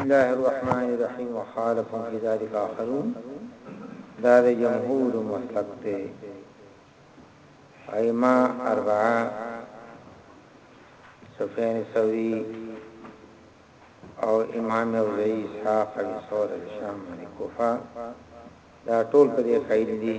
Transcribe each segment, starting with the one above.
الله الرحمن الرحیم وخالف فی ذلک آخرون دا د جمهور مسلک دی ائمه اربعه سفیان ثوری او امام اوزعی اسحاق ابي ثور الشام کوفه دا ټول په دې قائل دي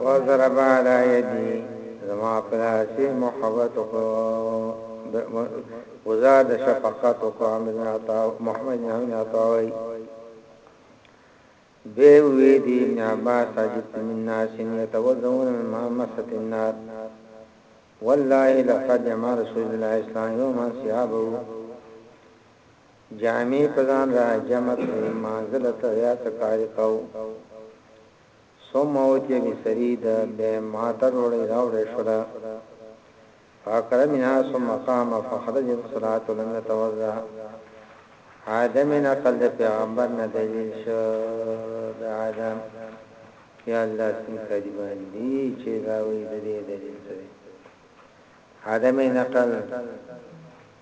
وضرب على يدي زما پلاسي محبت کو وزاد شفقت کو عمل عطا محمد نه عطا وي به وی دي ابن عباس عجبت من الناس يتوضؤون من ما مست النار والله لقد جمع رسول الله اسلام يوما ثيابه جامې په ځان را جمع کړې، لمانځه له تغیا څخه کاري کاو، ثم اوتي بسرید، بیا یې ماته ډوډۍ راوړل شوله، فاکل منها ثم قام فخرج للصلاة ولم یتوضأ، عدم نقل د پیغمبر نه دلیل شو د عدم، یا الله څنګه کاذبان دي چې دا وایي ددې دلیل څه دی؟ عدم نقل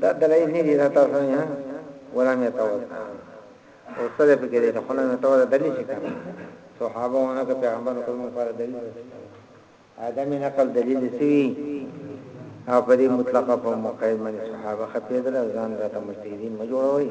دا دلای نه دي دا تاسو نه غلامه تاوت او سره په کې دي خو نه تاوت دلی شي کنه صحابه ونه که پیغمبر خپل مفرد دلیل ادم نقل دلیل سی او په دې مطلقه په مقایمه صحابه خپې دل ځان راته مجتهدین مجوړوي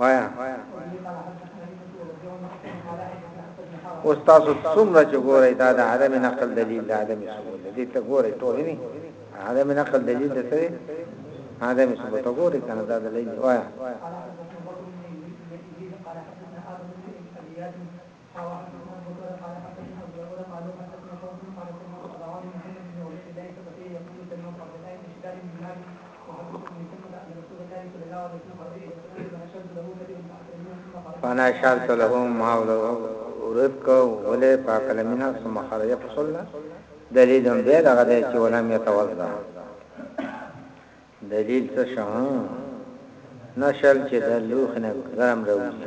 وایا اوس تاسو څومره چې ګورئ دا د عدم نقل دلیل د عدم ثبوت دې ته ګورئ ټول نه عدم نقل دلیل د څه عدم ثبوت ته ګورئ کنه دا دلیل وایا فانا شالت له ما ورک ولې پاک لمنا ثم خرج فصلى دلیل هم به دغه دی چې ولم يتوضا دلیل څه شو نشل چې د لوخ نه ګرم راوځي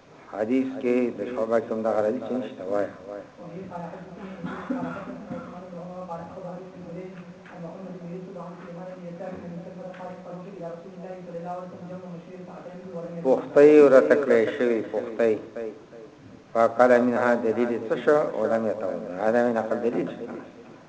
حدیث کې د شعبہ کوم د غرض چې نشته وای پختي ور تکړه شوی پختي فقال منها دلیل څه شو علماء ته علماء نقل دلیل څه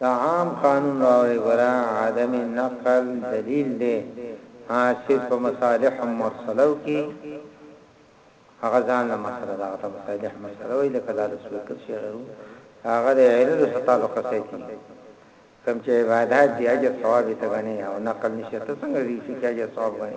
د عام قانون راوړی ګوره عدم نقل دلیل دی ها چی په مصالح مرسلو کی هغه ځان له مسله ده هغه ته مصالح مرسله وایی لکه دا رسول کت شعرو هغه د علل سره تعلق ساتي کم چی عبادات دی اجر ثواب ته غنی او نقل نشته ته څنګه دی چی اجر ثواب غنی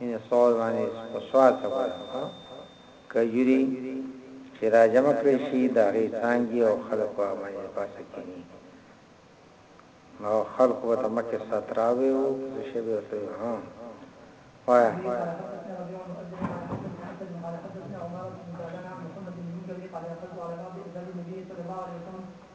ان سوال باندې په سوال څه وایي کجوري چې راجم کړی شي د هغې څنګه او خلق او باندې پاسه کینی نو خلق به تمکه ستراوي او څه شي به څه ها وایي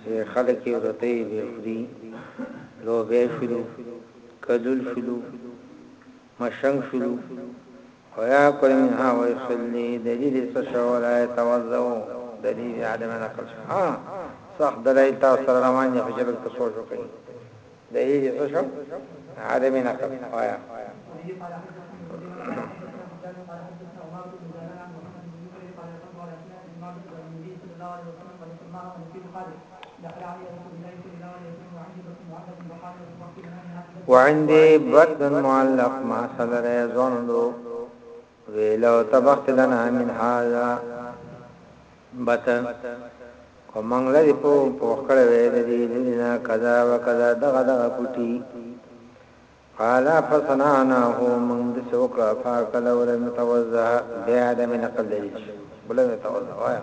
چې خلک یې روتۍ به خوري لوبې شلو کدل شلو مشنګ شلو ويا کل منها ويصلي دلیل څه شو لا يتوضو دلیل عدم نقل ها صح دلایل تاسو روان دي خجل په سوچ وکړي دلیل یې څه شو عدم نقل وایا وعندي برد معلق ما صدر زندو ویلو تبخت لنا من هذا بته خو مونږ لري په پوخ کړه وې د دې لري نه کذا وکذا دغه دغه بوټي قال فصنعناه من د سوکړه فاکل ور متوزه بیا د من نقل دلیل شو بل متوزه وایا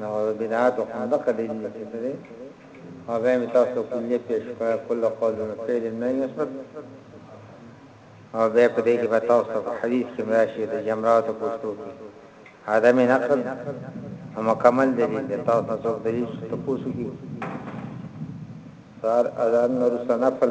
نو بدعات هم د قدې دي چې سره او به می تاسو کلیه پیش کړه کله قول نو فعل نه یسبت او به په دې کې به تاسو په حدیث کې مراشي د جمرات او پښتو کې عدم نقل هم کمل دي چې تاسو نه څوک دلیل تاسو کې سار اذان نور سنفل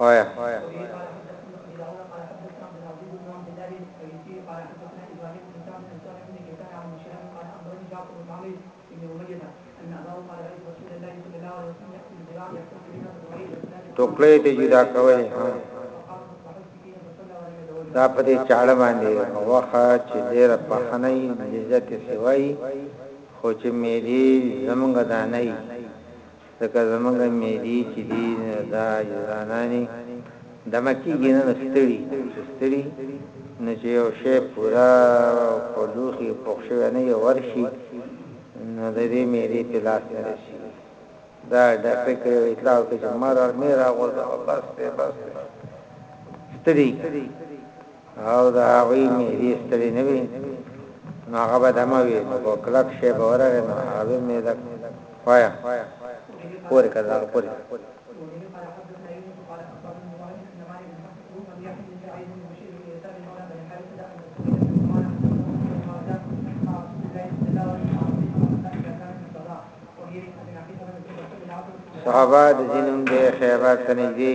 وایه. ټوکړی ته جدا کوي دا په دې چاړه باندې واخه چې ډېر په خنۍ لذت سوي خو چې مې دې زمونږ دا نه ځکه زمونږ معدی چی دی نو دا عاجزانانی دمه کیږی نه نو ستړی کیږی چی ستړی نو چی یو شی پوره په لوښی پوخ شوی نه وی ورشی نو ددی معدی په لاس نه رسیږی دا ډاکټر که یو اطلاع وکړی چی مرغ می راغورځوه بس دی بس دی ستړی کړم. او د هغوی مهری ستړي نه وي نو هغه به دمه وي او کلک شی به ورغی نو هغه به مې دا وایا پورې کړه پورې صحابه د جنوم د خیبر ته نږدې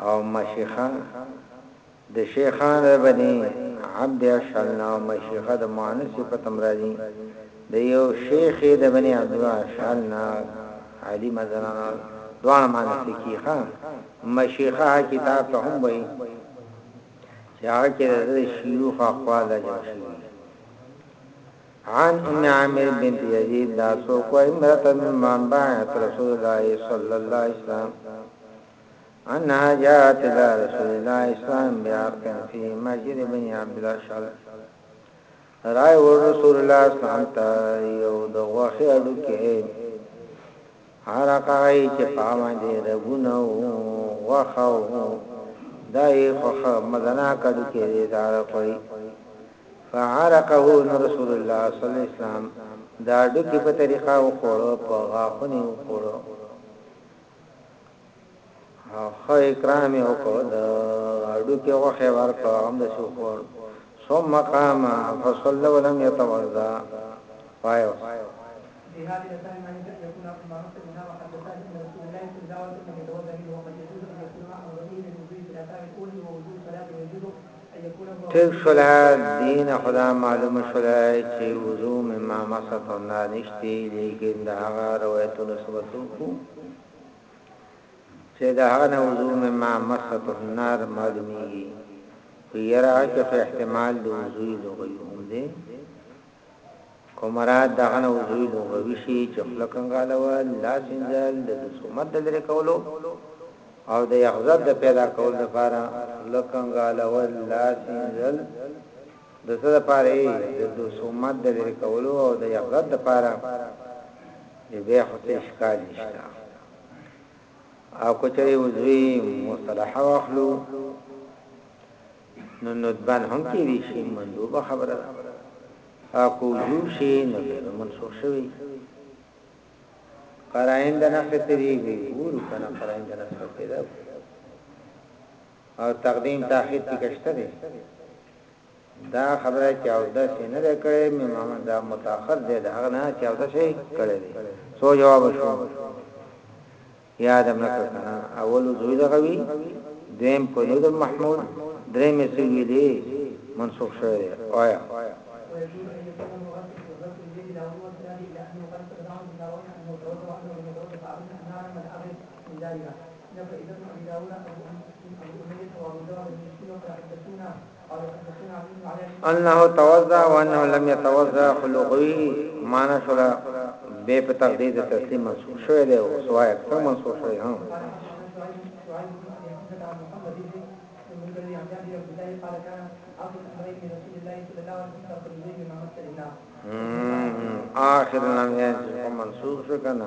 او مشيخه د شيخان ربع دي عبد اشهل نه او مشيخه د مؤنث صفت هم راځي د يو شيخ د بني عبد الله اشهل نه علي مثلا دواړه معنی فقيخه مشيخه کتاب ته هم وي چې هغه کې د شيوخ اقوال د جمع شي عن ام عامر بنت يزيد دا سو کو امرته من منبع رسول الله صلى الله عليه وسلم انها جاءت الى رسول الله اسلام بعقد في مسجد بني عبد الاشعل راي ور رسول الله اسلام ته یو د غوخه اډو کې حرقای چې پاما دې رغونه غوخه دای خوخه مدنا کډو کې دار کوي فعرقه رسول الله صلی الله علیه وسلم دا ډکی په طریقه وخوړو په غاخونی وخوړو ښه اکرام یې وکړ، د هډوکي غوښه یې ورکړه او همداسې وخوړ. ثم قام فصلی ولم یتوضا، پای اوس. ټيک شوله دينه خو دا معلومه شوله چي وضوء مما مست النار نشته ليکن د هغه روايتونو څه به څوک وو چي د هغه نه وضوء مما مست النار معلوميږي خو يره هغه کي خو احتمال د وضوء لغوي هم دی که مراد د هغه نه عضوي لغوي شي چې خوله کنګالول، لاس وینځل، د لثومت د لرې کولو او د یقظت د پیدا کولو لپاره خوله کنګالول، لاس وینځل د څه لپاره یې؟ د لثومت د لرې کولو او د یقظت لپاره یې بیا خو څه اشکال نشته. او که چېرې عضوي مصطلح واخلو، نو ندبان هم کیدی شی مندوبه خبره ده او که وجوب شی نو بیا به منسوخ شوی وی قراین د نسخ تری به ګورو کنه قراین د نسخ پیدا کو او تقدیم تاخیر پکشته دی دا خبره چې او د سینه ده کړې مې ماما دا متأخر دی دا نه چې او د شي کړې سو جواب شو یاده مړه کړه کنه اولو زوی دغه وی دویم په نود محمود درې مې څه ویلې منسوخ شوی دی وایا Thank you. انه توضع وانه لم يتوضع خلقوي معنا شولا به په تقدید تسلیم منصوب شوی دی او سوای څو منصوب شوی هم آخر لم يجب منصوب شو کنه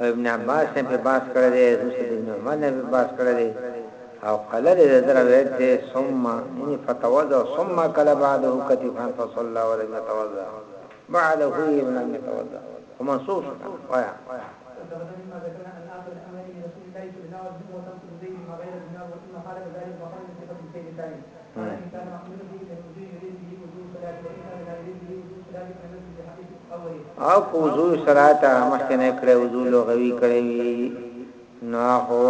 او ابن عباس نه په باس کړی دی روسته د ابن عمر نه په باس کړی دی او قله دی د روایت دی ثم یعنی فتوضع ثم کله بعده کتفان فصلى ولم يتوضع بعده ولم يتوضع خو منصوب شو کنه وایا او په وضو صلات مخکې نه کړې وضو لغوي کړې وي نو هو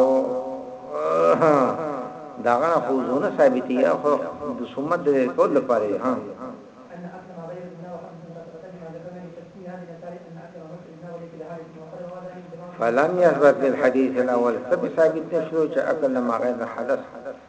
داغه نه خو زونه ثابتې یا خو د سمت د کول لپاره ها فلم يثبت بالحديث الاول سب ثابت نشو چې عقل ما غیر حدث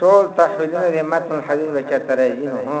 ټول تحویلونه د متن حدیث به چرته راځي نو ها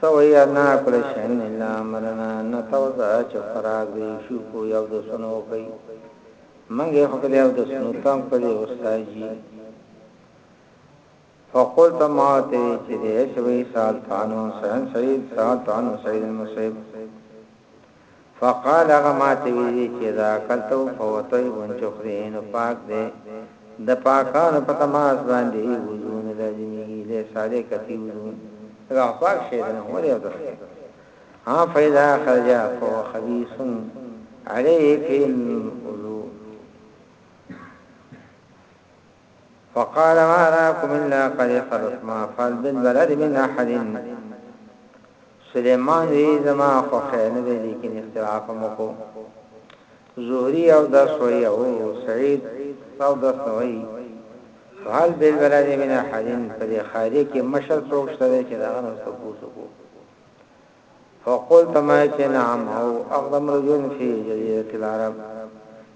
څه وایي ادنی اپریشن الا امرنا نه څه وکړه چې خوراک دی شو کو یو د سنو وکړي منګ یې خو کړي او د سنو تم کړي استاد جی فقلت ما ته چې دې شوي سال تانو سن سید سال تانو سید المصیب فقال هغه ماته ویلي دي چې اذا اکلته فهو طیب چې خورې نو پاک دی د پاکانو په تماس باندې وضو نه لازمېږي لیس علیک فی وضو دا پاک شی دی نو ولې اودس کوې ها فاذا خرج فهو خبیث علیه فی الوضو فقال واراكم الا قد خلص ما فعل بالبلد من احد سليمان وی زما خو خیر نه دی لیکن اختلاف مکو زهری او دس وی او سعید او دس وی فعل بالبلد من احد په خارج کې مشر څوک شته چې دا نو څه پوسو فقلت ما چه نعم هو اقدم رجل فی جزیرة العرب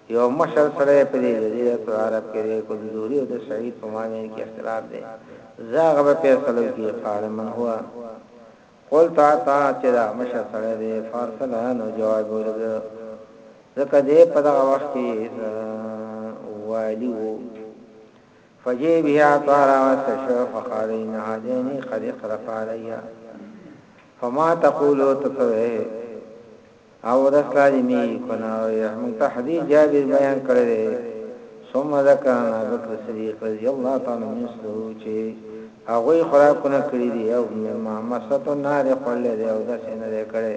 یو مشر سړی په دې جزیرة العرب کې دی که د زهري او د سعید په معنی کې اختلاف دی زه هغه به فیصلو کې قال من هو قلت عطاء چه دا مشر سړی دی فارسله نو جواب یې ولېږه ځکه دی په دغه وخت کې والي وو. فجيبه عطا راوست شو فقال ان هذين قد اقترف علي فما تقول ته څه وایې او رس لازمي کنا موږ ته حدیث جابر بیان کړی دی ثم ذکر ان ابو بکر صدیق رضی الله تعالی عنہ سو چې هغه خوراکونه کړی دی او مما مسته نار خړلې دی او د سینې کړي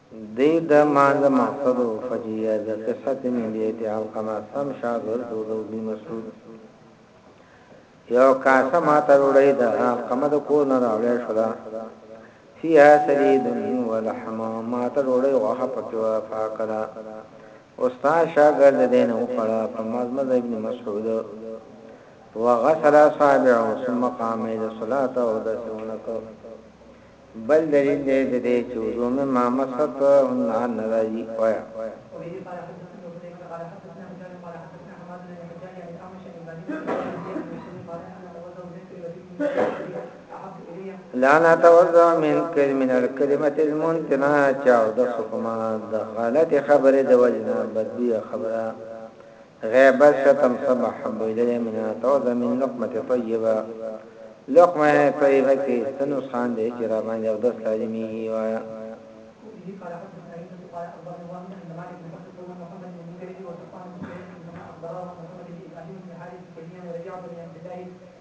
دی د مانده مقصد او فجیعه د قصة من بیت علقمة سم شاګرد و د ابن مسعود یو کاسه ماته ډوډۍ د علقمة د کور نه راوړې شوله فیها سرید و لحم ماته ډوډۍ غوښه پکې وه فاکلا استاد شاګرد دې نه وخړه فمزمز ابن مسعود وغسل اصابعه ثم قام الى الصلاه او د سونکو بل دلیل دی د دې چې وضو مې ما مسح کړه او نهر نه راځي وایا لا نتوضا من کلمه الکلمه المنتنا چاو د حکما د غلط خبره د وجنا بدوی خبره غیبت ته تمسم حبویده دی من توزه من لقمت طیبه لقمه طیبه کی سنو سان دی چی را باندې او دست لازمی گی وایا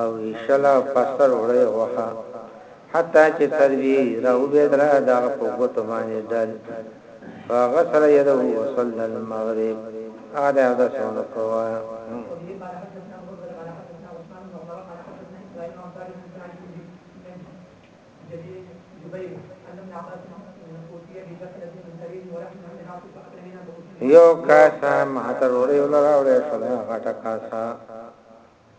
او ایشله په سر وړه یې غوښه حتی چې سر وي را وبیدره د هغه په ګوتو باندې ډل په هغه سره یې د غسل د المغرب هغه د اودس ونه کوه. یو کاسه ماته ډوډۍ ولراوړی شوله غټه کاسه.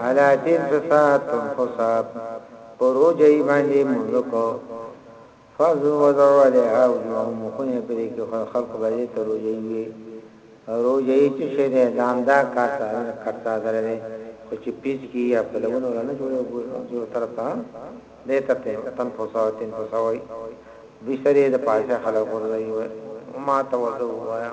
حالاتین فساد تم فساد پروجه ای باندې مونږکو فرض وضعو علیها او جو مخونه پرې کې خلق باندې ته روجه وي روجه ای چې شه ده دام دا کار سره کرتا سره ده خو چې پیس کی یا په لونو نه جوړو جو طرف ته دې ته تم فساد تم فساد وي بشری د پاشه خلق ورځي وي ما ته وځو وایا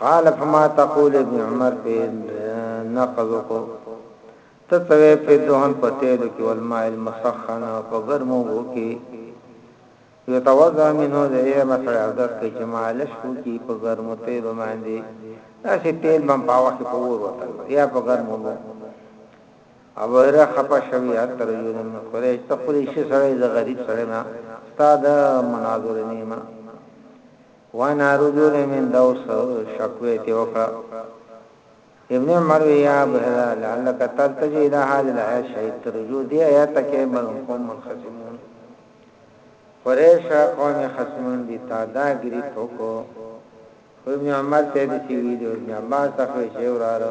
قال فما تقول ابن عمر په نقض کو تتوی په دوهن پتیل کې والماء المسخن او په ګرمو وو کې یتوضا منه د یې مسړه او د کې چې مالش کو کې په ګرمو تیل باندې اسی تیل بم پاوه کې پور وته یا په ګرمو وو او را خپه شوی اتر یو نن خورې ته خورې شي سره د غریب سره ما استاد مناظر نیمه وانا رجل من دوس شکوه تي وکړه ابن عمر وی یا ابو هريره لعلک تلتجئ الى هذه الايه شاید ته رجوع دې آیات ته کې بل هم قوم منخصمون قریش قوم خصمون دي تا دا ګری ټوکو خو ابن عمر ته دې سی ویلو ابن عباس ته خو شی وراره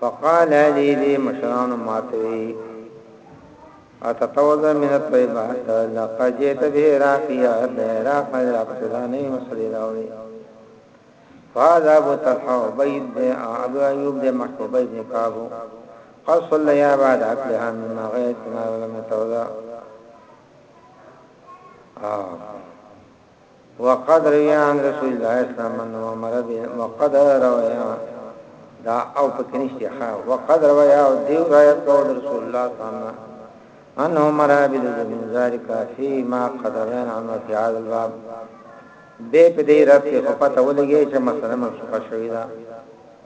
فقال علی دی مشران ماتوی اتتوز من الطیبات لقد جئت به راقیا د عراق نه را پسدانې مسلې راوړي فاذا ابو طلحه عبید دی ابو ایوب دی محبوبه ابن کابو قد صلی بعد عقلها مما غیت نار لم توزا آه وقد روي عن رسول الله صلى الله عليه وسلم مرض وقد روي دا او پکنيشتي ها وقد روي او دی روایت کو رسول الله صلى الله عليه وسلم انه مرا بل من ذلك في ما قدرنا عن في هذا الباب به په دې رات کې خپته ولګي چې مسله مشخصه شوې ده